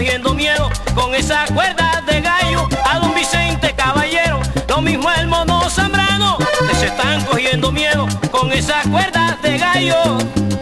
Cogiendo miedo con esa cuerda de gallo. A don Vicente Caballero, lo mismo al mono Zambrano, les están cogiendo miedo con esa cuerda de gallo.